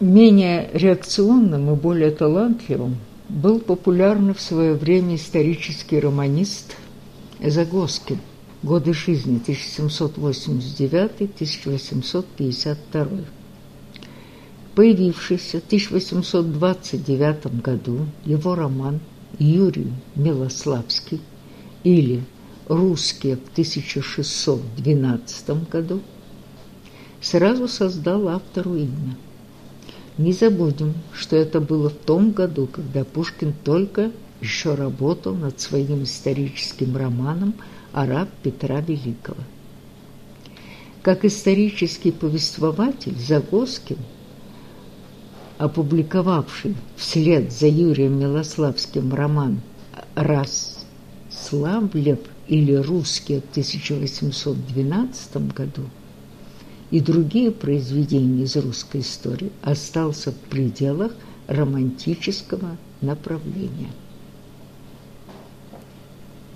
Менее реакционным и более талантливым был популярный в свое время исторический романист Загоскин, годы жизни 1789-1852. Появившийся в 1829 году его роман «Юрий Милославский» или «Русские в 1612 году» сразу создал автору имя. Не забудем, что это было в том году, когда Пушкин только еще работал над своим историческим романом «Араб Петра Великого». Как исторический повествователь Загоскин, опубликовавший вслед за Юрием Милославским роман «Расславлев» или «Русские» в 1812 году, и другие произведения из русской истории остался в пределах романтического направления.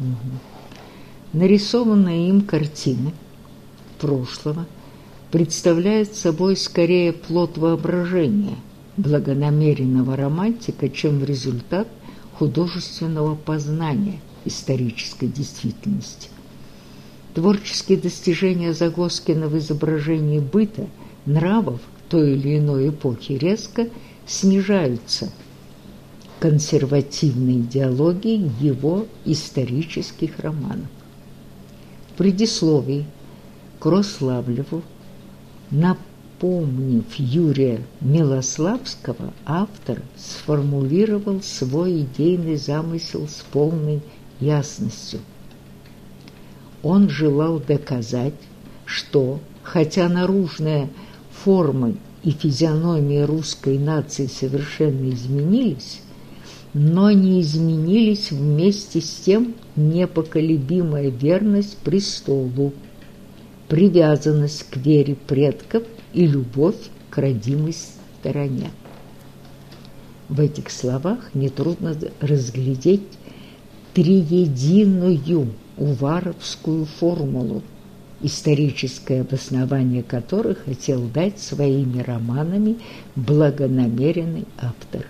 Угу. Нарисованные им картины прошлого представляют собой скорее плод воображения благонамеренного романтика, чем результат художественного познания исторической действительности – Творческие достижения Загоскина в изображении быта, нравов той или иной эпохи резко снижаются консервативной идеологией его исторических романов. В предисловии к Рославлеву, напомнив Юрия Милославского, автор сформулировал свой идейный замысел с полной ясностью – он желал доказать, что, хотя наружная форма и физиономия русской нации совершенно изменились, но не изменились вместе с тем непоколебимая верность престолу, привязанность к вере предков и любовь к родимой стороне. В этих словах нетрудно разглядеть триединую уваровскую формулу, историческое обоснование которой хотел дать своими романами благонамеренный автор.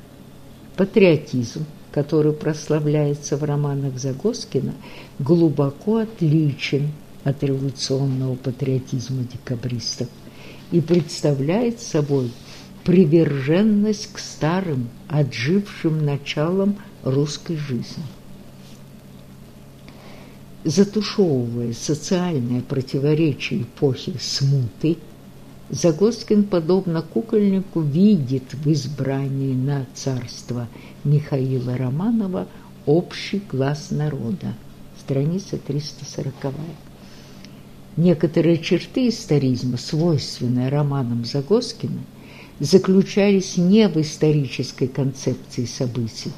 Патриотизм, который прославляется в романах Загоскина, глубоко отличен от революционного патриотизма декабристов и представляет собой приверженность к старым, отжившим началам русской жизни затушевывая социальное противоречие эпохи смуты, Загоскин, подобно кукольнику, видит в избрании на царство Михаила Романова общий глаз народа. Страница 340. Некоторые черты историзма, свойственные романам Загоскина, заключались не в исторической концепции событий,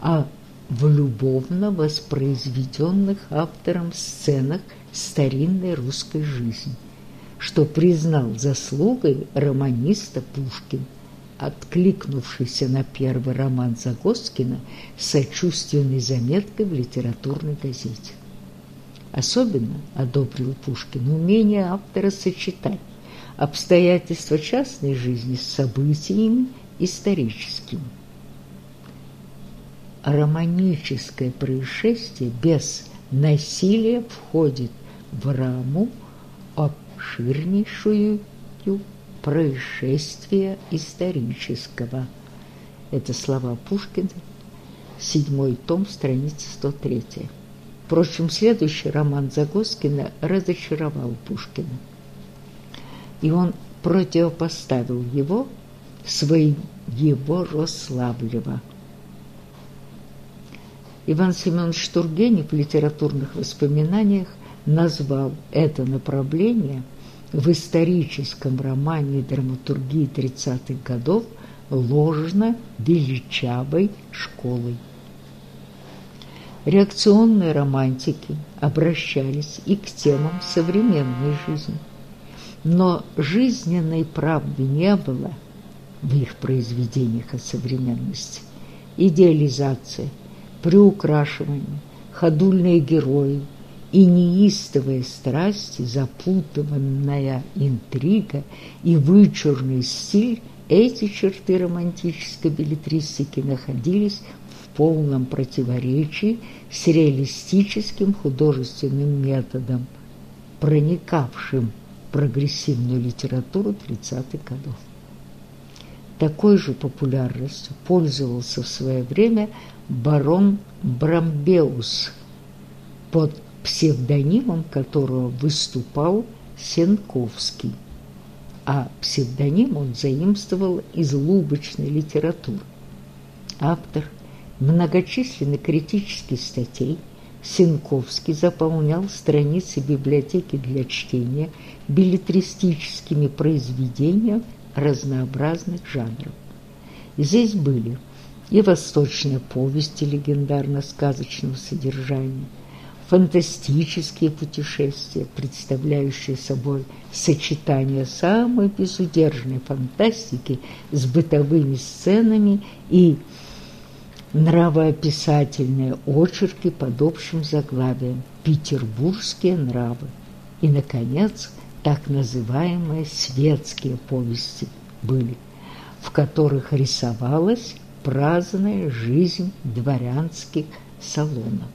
а в любовно воспроизведенных автором сценах старинной русской жизни, что признал заслугой романиста Пушкин, откликнувшийся на первый роман Загоскина сочувственной заметкой в литературной газете. Особенно одобрил Пушкин умение автора сочетать обстоятельства частной жизни с событиями историческими романическое происшествие без насилия входит в раму обширнейшую происшествия исторического. Это слова Пушкина, седьмой том, страница 103. Впрочем, следующий роман Загоскина разочаровал Пушкина. И он противопоставил его своим его Рославлева – Иван Семенович Тургенев в литературных воспоминаниях назвал это направление в историческом романе драматургии 30-х годов ложно-величавой школой. Реакционные романтики обращались и к темам современной жизни, но жизненной правды не было в их произведениях о современности. Идеализация – приукрашивание, ходульные герои и неистовые страсти, запутанная интрига и вычурный стиль эти черты романтической билетристики находились в полном противоречии с реалистическим художественным методом, проникавшим в прогрессивную литературу 30-х годов. Такой же популярностью пользовался в свое время барон Брамбеус, под псевдонимом которого выступал Сенковский, а псевдоним он заимствовал из лубочной литературы. Автор многочисленных критических статей Сенковский заполнял страницы библиотеки для чтения билетристическими произведениями разнообразных жанров. Здесь были и восточные повести легендарно-сказочного содержания, фантастические путешествия, представляющие собой сочетание самой безудержной фантастики с бытовыми сценами и нравоописательные очерки под общим заглавием «Петербургские нравы» и, наконец, так называемые светские повести были, в которых рисовалась праздная жизнь дворянских салонов.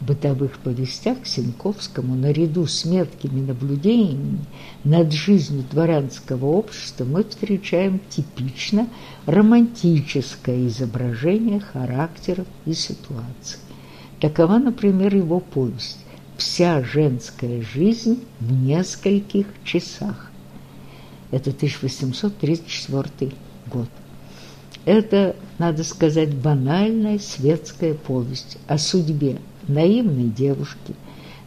В бытовых повестях Сенковскому наряду с меткими наблюдениями над жизнью дворянского общества мы встречаем типично романтическое изображение характеров и ситуаций. Такова, например, его повесть вся женская жизнь в нескольких часах. Это 1834 год. Это, надо сказать, банальная светская повесть о судьбе наивной девушки,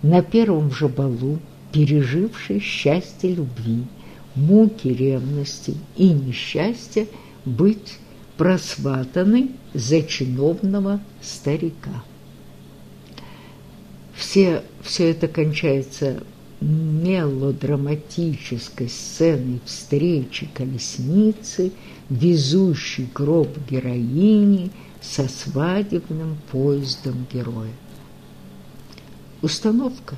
на первом же балу, пережившей счастье любви, муки ревности и несчастье быть просватанной за чиновного старика все, все это кончается мелодраматической сценой встречи колесницы, везущей гроб героини со свадебным поездом героя. Установка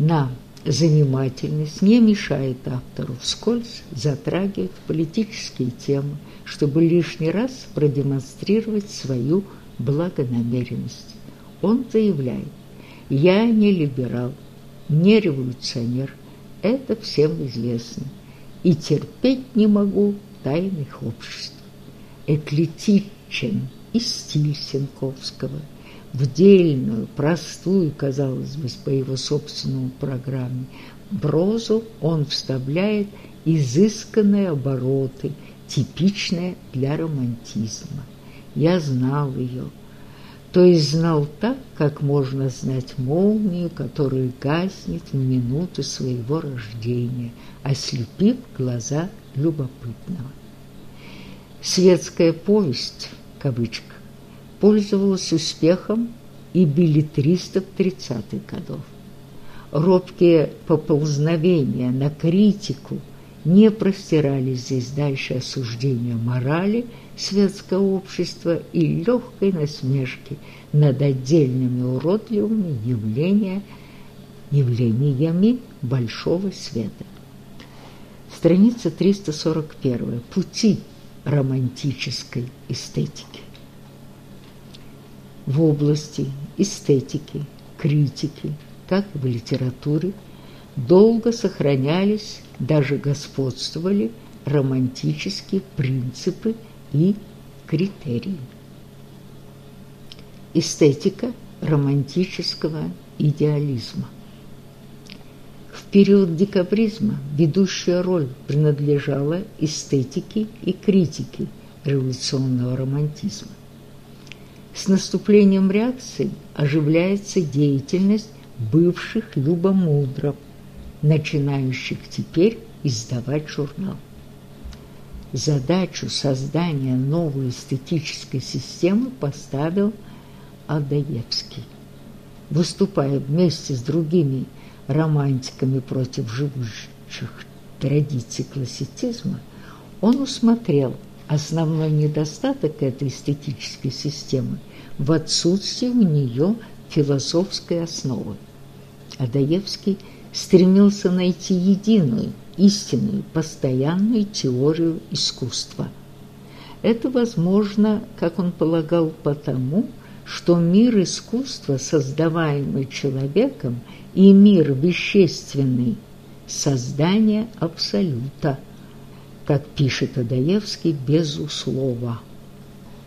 на занимательность не мешает автору вскользь затрагивать политические темы, чтобы лишний раз продемонстрировать свою благонамеренность. Он заявляет, я не либерал, не революционер, это всем известно, и терпеть не могу тайных обществ. Эклетичен и стиль Сенковского, в дельную, простую, казалось бы, по его собственному программе, прозу он вставляет изысканные обороты, типичные для романтизма. Я знал ее, то есть знал так, как можно знать молнию, которая гаснет в минуту своего рождения, ослепив глаза любопытного. Светская повесть, в кавычках, пользовалась успехом и билетристов 30-х годов. Робкие поползновения на критику не простирались здесь дальше осуждения морали – светского общества и легкой насмешки над отдельными уродливыми явления, явлениями большого света. Страница 341. Пути романтической эстетики. В области эстетики, критики, как и в литературе, долго сохранялись, даже господствовали романтические принципы и критерии. Эстетика романтического идеализма. В период декабризма ведущая роль принадлежала эстетике и критике революционного романтизма. С наступлением реакции оживляется деятельность бывших любомудров, начинающих теперь издавать журнал задачу создания новой эстетической системы поставил Адаевский. Выступая вместе с другими романтиками против живущих традиций классицизма, он усмотрел основной недостаток этой эстетической системы в отсутствии у нее философской основы. Адаевский стремился найти единую, истинную, постоянную теорию искусства. Это возможно, как он полагал, потому, что мир искусства, создаваемый человеком, и мир вещественный – создание абсолюта, как пишет Адаевский, безусловно.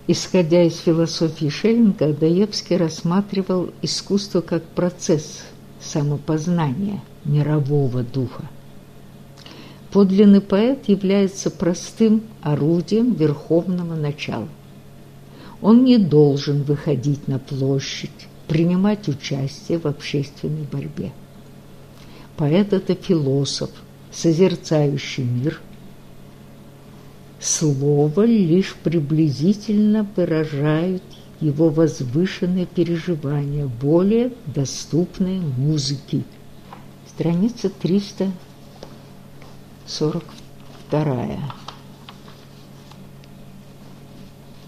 Исходя из философии Шеллинга, Адаевский рассматривал искусство как процесс самопознания мирового духа. Подлинный поэт является простым орудием верховного начала. Он не должен выходить на площадь, принимать участие в общественной борьбе. Поэт – это философ, созерцающий мир. Слово лишь приблизительно выражает его возвышенные переживания, более доступные музыке. Страница 342.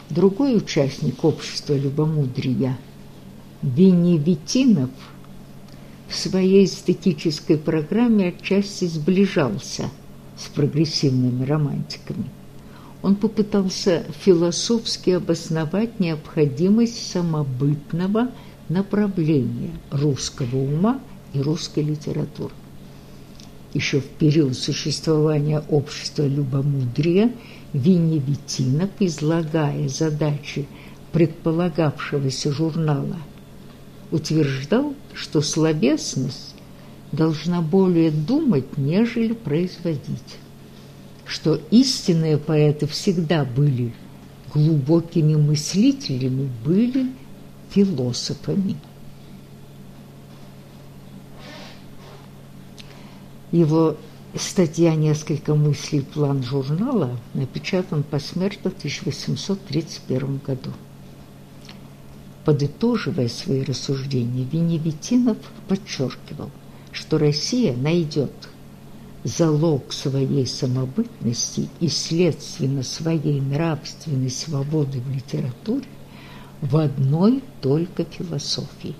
Другой участник общества любомудрия, Веневитинов, в своей эстетической программе отчасти сближался с прогрессивными романтиками. Он попытался философски обосновать необходимость самобытного направления русского ума и русской литературы. Еще в период существования общества любомудрия Веневитинов, излагая задачи предполагавшегося журнала, утверждал, что словесность должна более думать, нежели производить, что истинные поэты всегда были глубокими мыслителями, были философами. Его Статья «Несколько мыслей. План журнала» напечатан посмертно в 1831 году. Подытоживая свои рассуждения, Веневитинов подчеркивал, что Россия найдет залог своей самобытности и, следственно, своей нравственной свободы в литературе в одной только философии.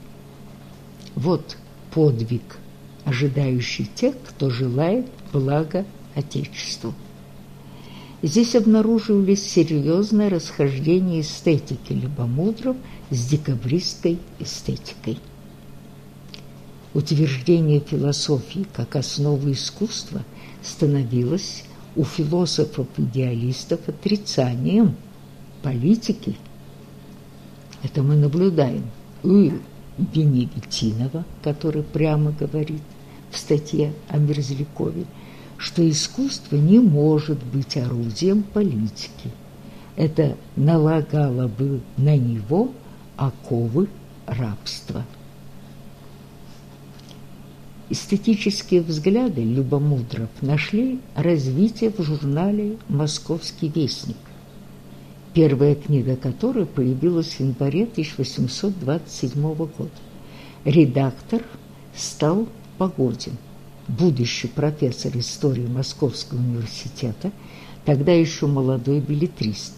Вот подвиг – ожидающий тех, кто желает блага Отечеству. Здесь обнаруживались серьезное расхождение эстетики Любомудров с декабристской эстетикой. Утверждение философии как основы искусства становилось у философов-идеалистов отрицанием политики. Это мы наблюдаем у Беневитинова, который прямо говорит, в статье о Мерзлякове, что искусство не может быть орудием политики. Это налагало бы на него оковы рабства. Эстетические взгляды Любомудров нашли развитие в журнале «Московский вестник», первая книга которой появилась в январе 1827 года. Редактор стал Погодин, будущий профессор истории Московского университета, тогда еще молодой билетрист.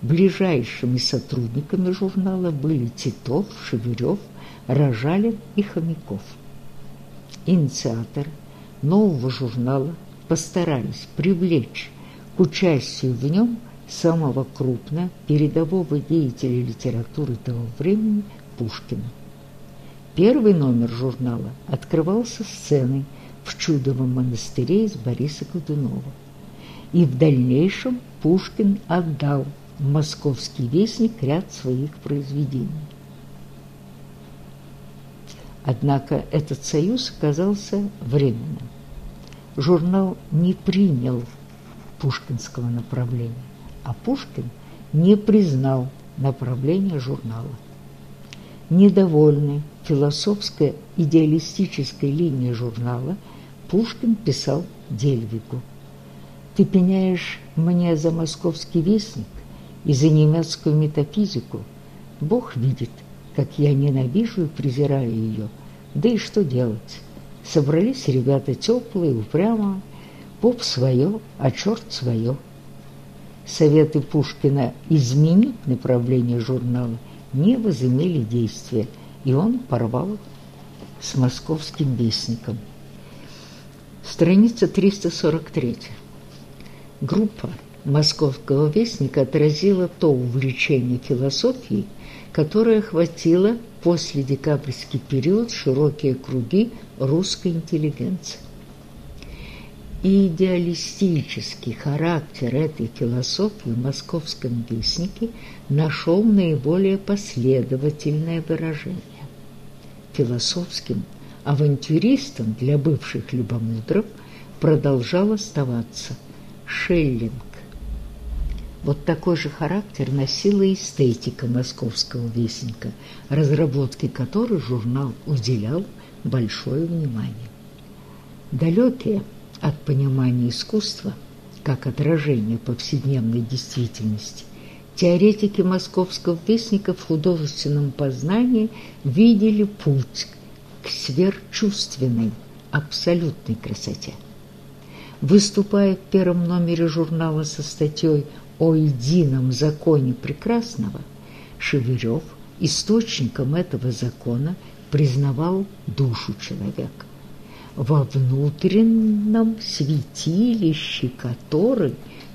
Ближайшими сотрудниками журнала были Титов, Шеверев, Рожалин и Хомяков. Инициаторы нового журнала постарались привлечь к участию в нем самого крупного передового деятеля литературы того времени Пушкина. Первый номер журнала открывался сценой в Чудовом монастыре из Бориса Годунова. И в дальнейшем Пушкин отдал в «Московский вестник» ряд своих произведений. Однако этот союз оказался временным. Журнал не принял пушкинского направления, а Пушкин не признал направление журнала. Недовольный философской идеалистической линии журнала Пушкин писал Дельвигу. «Ты пеняешь мне за московский вестник и за немецкую метафизику. Бог видит, как я ненавижу и презираю ее. Да и что делать? Собрались ребята теплые, упрямые, поп свое, а черт свое». Советы Пушкина изменить направление журнала не возымели действия – и он порвал с московским вестником. Страница 343. Группа московского вестника отразила то увлечение философией, которое охватило после декабрьский период широкие круги русской интеллигенции. Идеалистический характер этой философии в московском вестнике нашел наиболее последовательное выражение. Философским авантюристом для бывших любомудров продолжал оставаться Шеллинг. Вот такой же характер носила эстетика московского вестника, разработке которой журнал уделял большое внимание. Далекие от понимания искусства, как отражение повседневной действительности, теоретики московского вестника в художественном познании видели путь к сверхчувственной, абсолютной красоте. Выступая в первом номере журнала со статьей о едином законе прекрасного, Шевырев источником этого закона признавал душу человека, во внутреннем святилище которой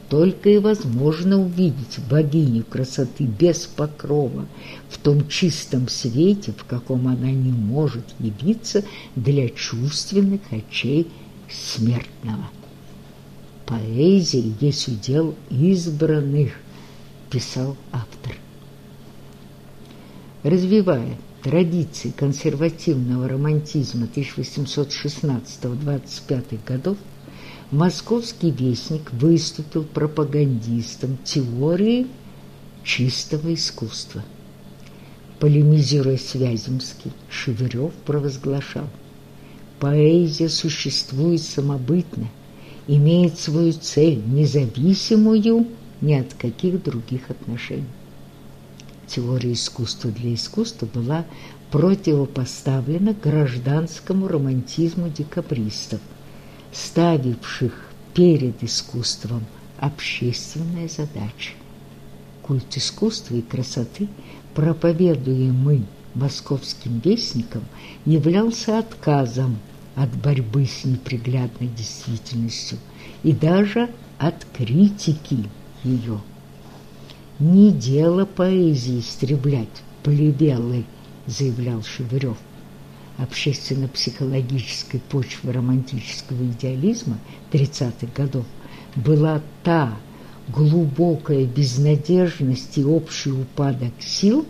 только и возможно увидеть богиню красоты без покрова в том чистом свете, в каком она не может явиться для чувственных очей смертного. Поэзия есть удел избранных, писал автор. Развивая традиции консервативного романтизма 1816-25 годов, Московский вестник выступил пропагандистом теории чистого искусства. Полемизируя с Вяземским, Шевырев провозглашал «Поэзия существует самобытно, имеет свою цель, независимую ни от каких других отношений». Теория искусства для искусства была противопоставлена гражданскому романтизму декабристов – ставивших перед искусством общественные задачи. Культ искусства и красоты, проповедуемый московским вестником, являлся отказом от борьбы с неприглядной действительностью и даже от критики ее. «Не дело поэзии истреблять плебелы», заявлял Шевырев общественно-психологической почвы романтического идеализма 30-х годов была та глубокая безнадежность и общий упадок сил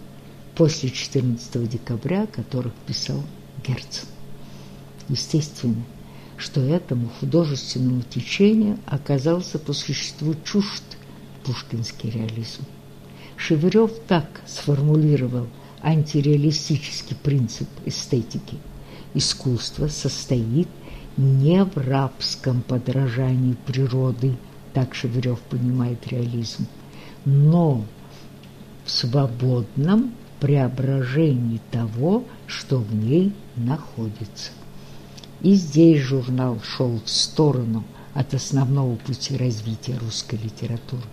после 14 декабря, о которых писал Герцен. Естественно, что этому художественному течению оказался по существу чужд пушкинский реализм. Шевырев так сформулировал антиреалистический принцип эстетики. Искусство состоит не в рабском подражании природы, так Шевырев понимает реализм, но в свободном преображении того, что в ней находится. И здесь журнал шел в сторону от основного пути развития русской литературы.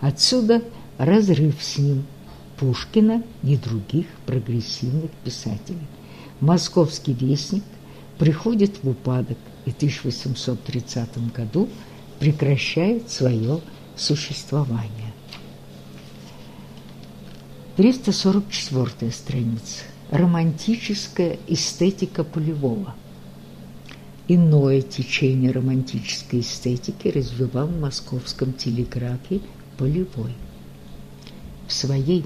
Отсюда разрыв с ним – Пушкина и других прогрессивных писателей. Московский вестник приходит в упадок и в 1830 году прекращает свое существование. 344 страница. Романтическая эстетика Полевого. Иное течение романтической эстетики развивал в московском телеграфе Полевой. В своей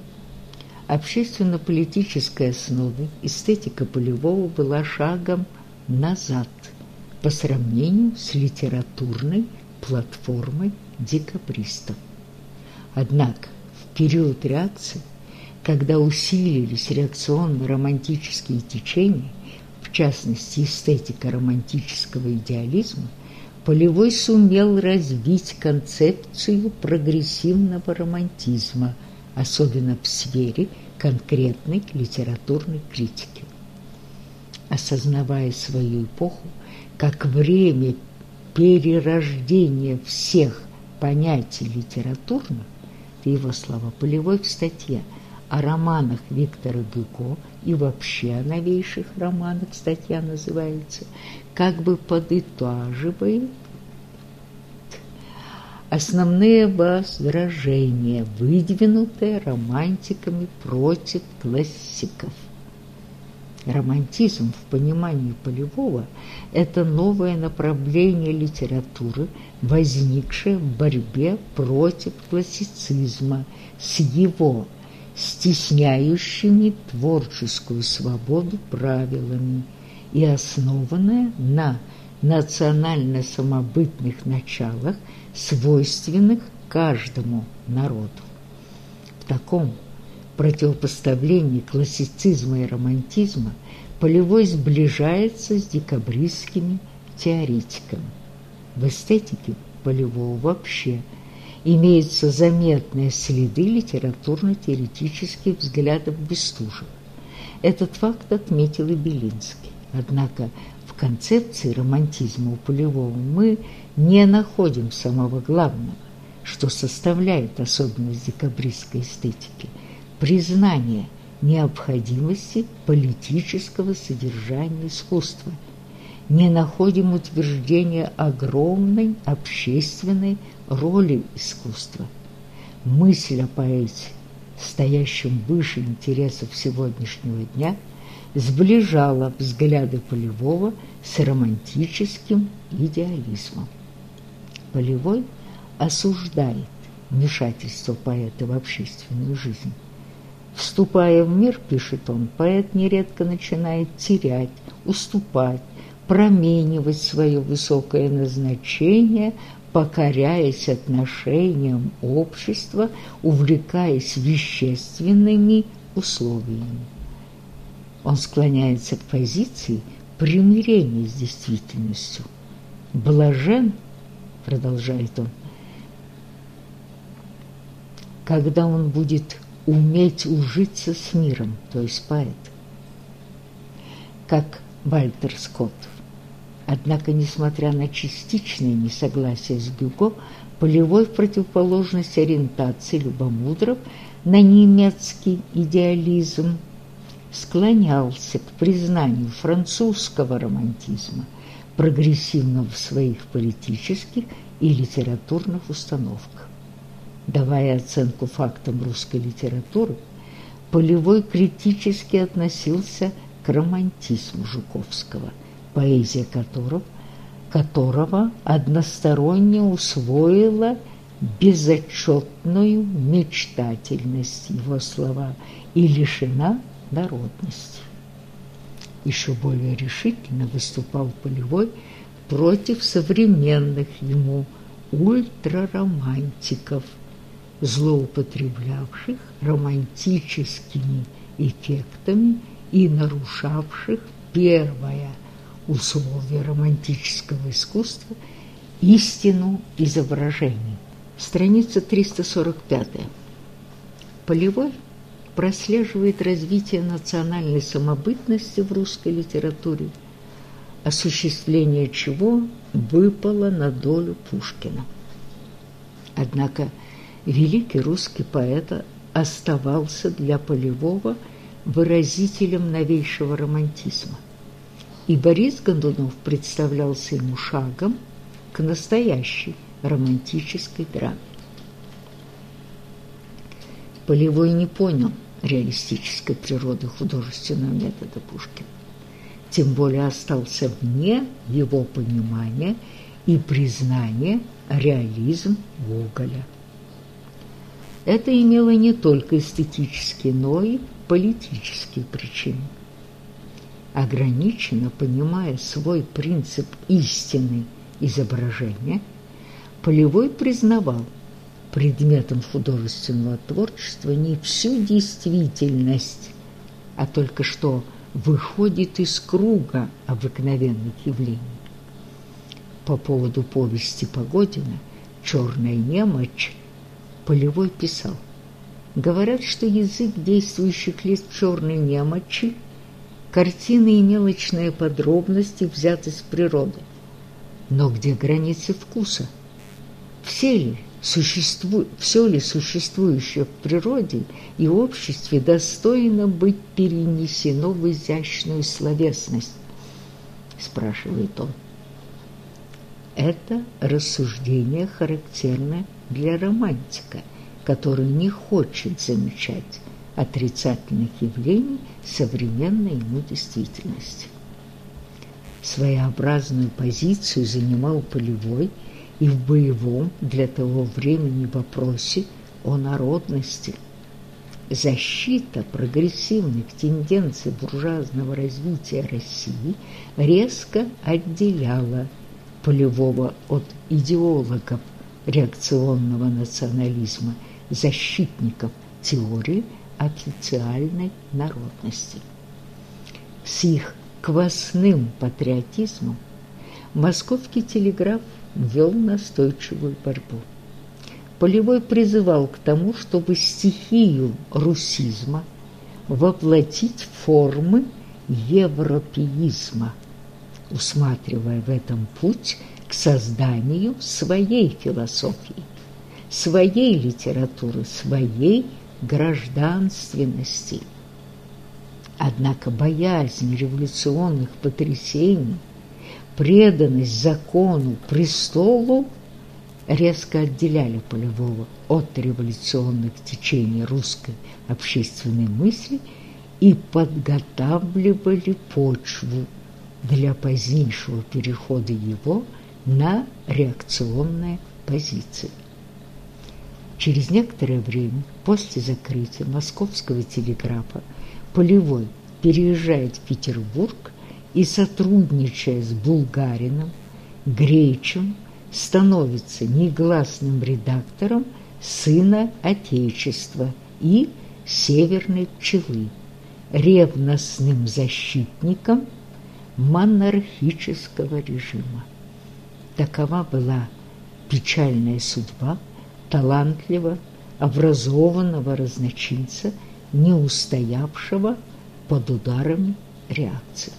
общественно-политической основы эстетика Полевого была шагом назад по сравнению с литературной платформой декабристов. Однако в период реакции, когда усилились реакционно-романтические течения, частности эстетика романтического идеализма, Полевой сумел развить концепцию прогрессивного романтизма – особенно в сфере конкретной литературной критики. Осознавая свою эпоху как время перерождения всех понятий литературных, его слова, Полевой в статье о романах Виктора Гюго и вообще о новейших романах, статья называется, как бы подытаживает основные возражения, выдвинутые романтиками против классиков. Романтизм в понимании Полевого – это новое направление литературы, возникшее в борьбе против классицизма с его стесняющими творческую свободу правилами и основанное на национально-самобытных началах, свойственных каждому народу. В таком противопоставлении классицизма и романтизма Полевой сближается с декабристскими теоретиками. В эстетике Полевого вообще имеются заметные следы литературно-теоретических взглядов Бестужева. Этот факт отметил и Белинский. Однако в концепции романтизма у Полевого мы не находим самого главного, что составляет особенность декабристской эстетики – признание необходимости политического содержания искусства. Не находим утверждения огромной общественной роли искусства. Мысль о поэте, стоящем выше интересов сегодняшнего дня, сближала взгляды Полевого с романтическим идеализмом. Полевой осуждает вмешательство поэта в общественную жизнь Вступая в мир, пишет он, поэт нередко начинает терять, уступать, променивать свое высокое назначение, покоряясь отношениям общества, увлекаясь вещественными условиями. Он склоняется к позиции примирения с действительностью. Блажен, продолжает он, когда он будет уметь ужиться с миром, то есть поэт, как Вальтер Скотт. Однако, несмотря на частичное несогласие с Гюго, полевой в противоположность ориентации Любомудров на немецкий идеализм склонялся к признанию французского романтизма, прогрессивного в своих политических и литературных установках. Давая оценку фактам русской литературы, Полевой критически относился к романтизму Жуковского, поэзия которого, которого односторонне усвоила безотчетную мечтательность его слова и лишена народности. Еще более решительно выступал Полевой против современных ему ультраромантиков – злоупотреблявших романтическими эффектами и нарушавших первое условие романтического искусства – истину изображений. Страница 345. Полевой прослеживает развитие национальной самобытности в русской литературе, осуществление чего выпало на долю Пушкина. Однако великий русский поэт оставался для Полевого выразителем новейшего романтизма. И Борис Гондунов представлялся ему шагом к настоящей романтической драме. Полевой не понял реалистической природы художественного метода Пушкина. Тем более остался вне его понимания и признания реализм Гоголя. Это имело не только эстетические, но и политические причины. Ограниченно понимая свой принцип истины изображения, Полевой признавал предметом художественного творчества не всю действительность, а только что выходит из круга обыкновенных явлений. По поводу повести Погодина «Черная немочь» Полевой писал. Говорят, что язык действующих лиц черной немочи, картины и мелочные подробности взяты с природы. Но где границы вкуса? Все ли существу... все ли существующее в природе и обществе достойно быть перенесено в изящную словесность, спрашивает он. Это рассуждение характерно для романтика, который не хочет замечать отрицательных явлений современной ему действительности. Своеобразную позицию занимал Полевой и в боевом для того времени вопросе о народности. Защита прогрессивных тенденций буржуазного развития России резко отделяла Полевого от идеологов реакционного национализма, защитников теории официальной народности. С их квасным патриотизмом московский телеграф вел настойчивую борьбу. Полевой призывал к тому, чтобы стихию русизма воплотить формы европеизма – усматривая в этом путь к созданию своей философии, своей литературы, своей гражданственности. Однако боязнь революционных потрясений, преданность закону, престолу резко отделяли Полевого от революционных течений русской общественной мысли и подготавливали почву для позднейшего перехода его на реакционные позиции. Через некоторое время после закрытия московского телеграфа Полевой переезжает в Петербург и, сотрудничая с Булгарином, Гречем, становится негласным редактором «Сына Отечества» и «Северной пчелы», ревностным защитником монархического режима. Такова была печальная судьба талантливого, образованного разночинца, не устоявшего под ударами реакции.